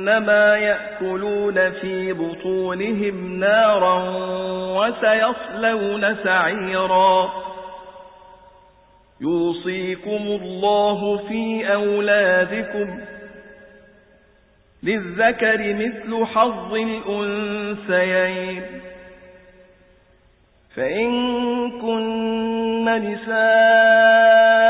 إنما يأكلون في بطونهم نارا وسيصلون سعيرا. يوصيكم الله في أولادكم للذكر مثل حظ الأنثيين. فإن كن نساء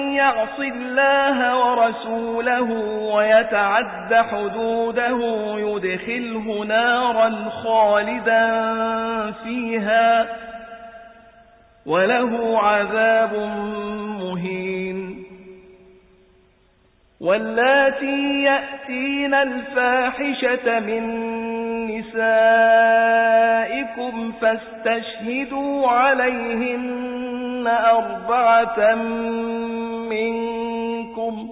يعص الله ورسوله ويتعد حدوده يدخله نارا خالدا فيها وله عذاب مهين. واللاتي يأتين الفاحشة من نسائكم فاستشهدوا عليهن أربعة منكم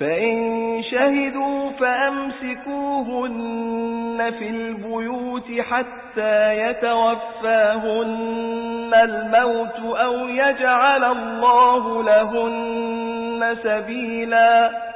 فإن شهدوا فأمسكوهن في البيوت حتى يتوفاهن الموت أو يجعل الله لهن سبيلاً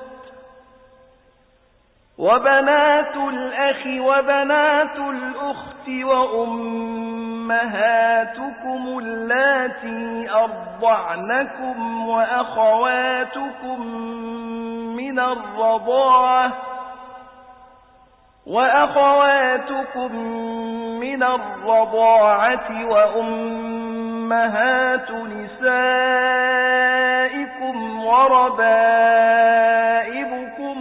وبنات الأخ وبنات الأخت وأمهاتكم اللاتي أرضعنكم وأخواتكم من الرضاعة وأخواتكم من الرضاعة وأمهات نسائكم وربائبكم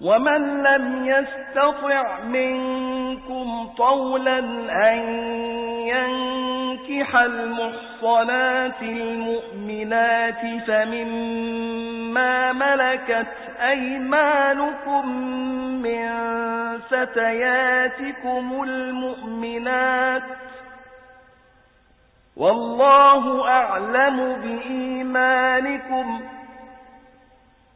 ومن لم يستطع منكم طولا أن ينكح المحصنات المؤمنات فمما ملكت أيمانكم من فتياتكم المؤمنات والله أعلم بإيمانكم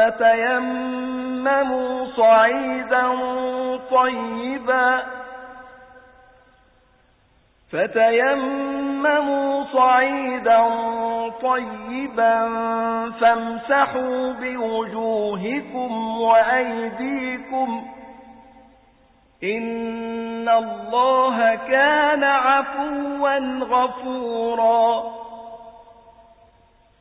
فتيمموا صعيدا طيبا. فتيمموا صعيدا طيبا فامسحوا بوجوهكم وأيديكم. إن الله كان عفوا غفورا.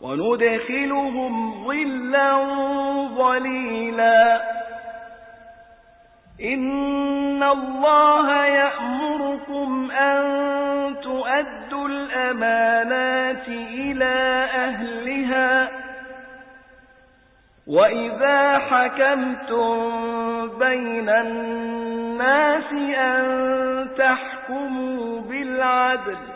وندخلهم ظلا ظليلا. إن الله يأمركم أن تؤدوا الأمانات إلى أهلها. وإذا حكمتم بين الناس أن تحكموا بالعدل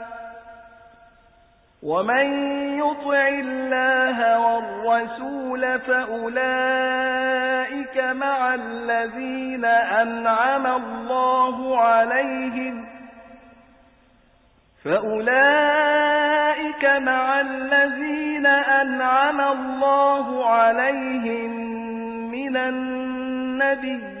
ومن يطع الله والرسول فأولئك مع الذين أنعم الله عليهم فأولئك مع الذين أنعم الله عليهم من النبيين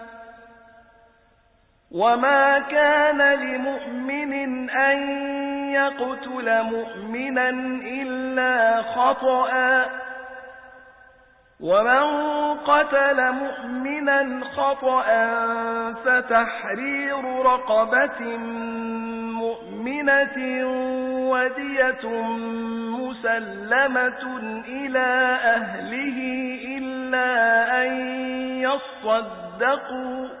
وما كان لمؤمن أن يقتل مؤمنا إلا خطأ ومن قتل مؤمنا خطأ فتحرير رقبة مؤمنة ودية مسلمة إلى أهله إلا أن يصدقوا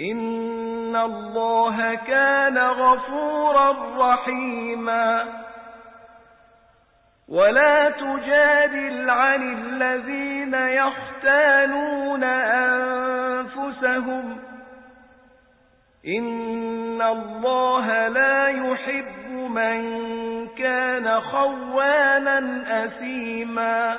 إن الله كان غفورا رحيما ولا تجادل عن الذين يختانون أنفسهم إن الله لا يحب من كان خوانا أثيما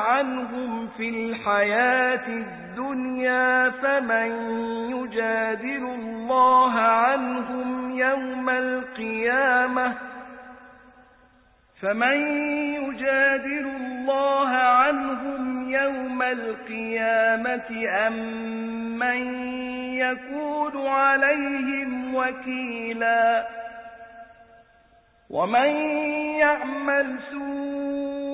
عنهم في الحياة الدنيا فمن يجادل الله عنهم يوم القيامة فمن يجادل الله عنهم يوم القيامة أم من يكون عليهم وكيلا ومن يعمل سوءا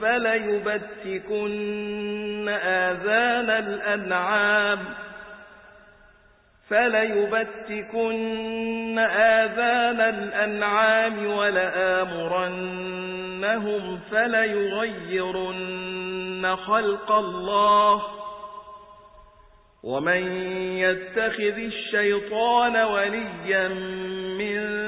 فليبتكن آذان الأنعام فليبتكن آذان الأنعام ولآمرنهم فليغيرن خلق الله ومن يتخذ الشيطان وليا من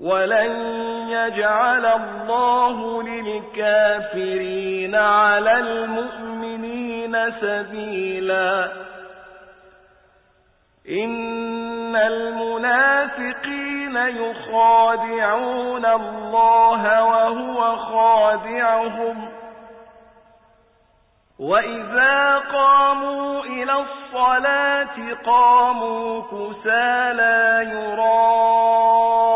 ولن يجعل الله للكافرين على المؤمنين سبيلا إن المنافقين يخادعون الله وهو خادعهم وإذا قاموا إلى الصلاة قاموا كسالا يراءون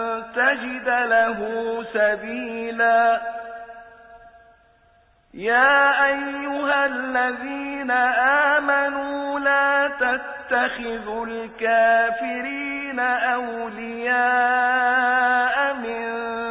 تجد له سبيلا. يا أيها الذين آمنوا لا تتخذوا الكافرين أولياء من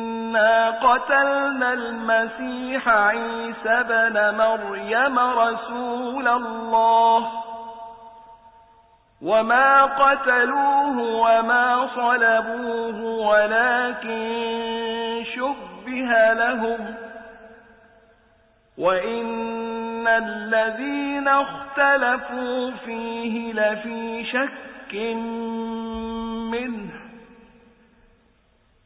إنا قتلنا المسيح عيسى بن مريم رسول الله وما قتلوه وما صلبوه ولكن شبه لهم وإن الذين اختلفوا فيه لفي شك منه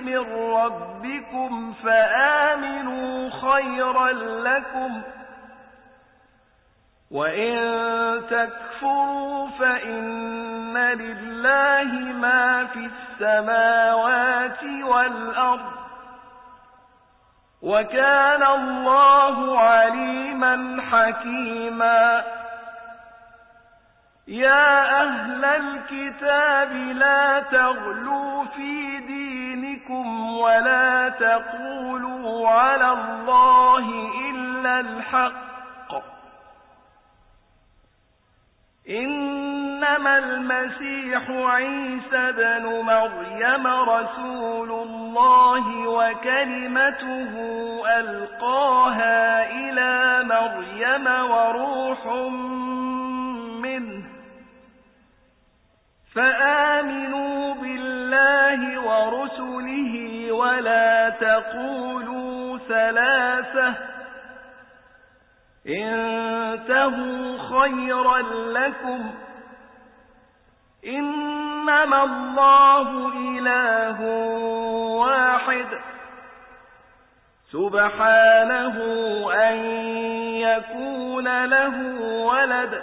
من ربكم فآمنوا خيرا لكم وإن تكفروا فإن لله ما في السماوات والأرض وكان الله عليما حكيما يا أهل الكتاب لا تغلوا في دينكم ولا تقولوا على الله إلا الحق. إنما المسيح عيسى بن مريم رسول الله وكلمته ألقاها إلى مريم وروح منه. فآمنوا بالله ورسله ولا تقولوا ثلاثة. انتهوا خيرا لكم. إنما الله إله واحد. سبحانه أن يكون له ولد.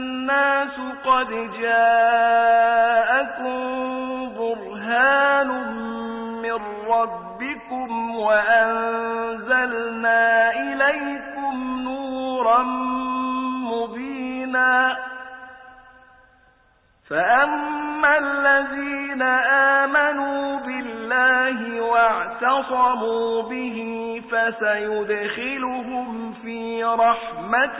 قد جاءكم برهان من ربكم وأنزلنا إليكم نورا مبينا. فأما الذين آمنوا بالله واعتصموا به فسيدخلهم في رحمة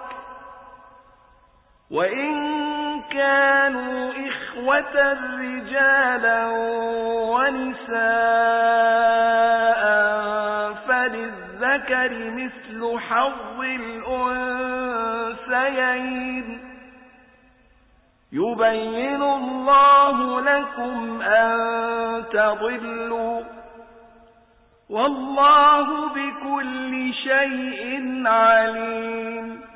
وإن كانوا إخوة رجالا ونساء فللذكر مثل حظ الأنثيين يبين الله لكم أن تضلوا والله بكل شيء عليم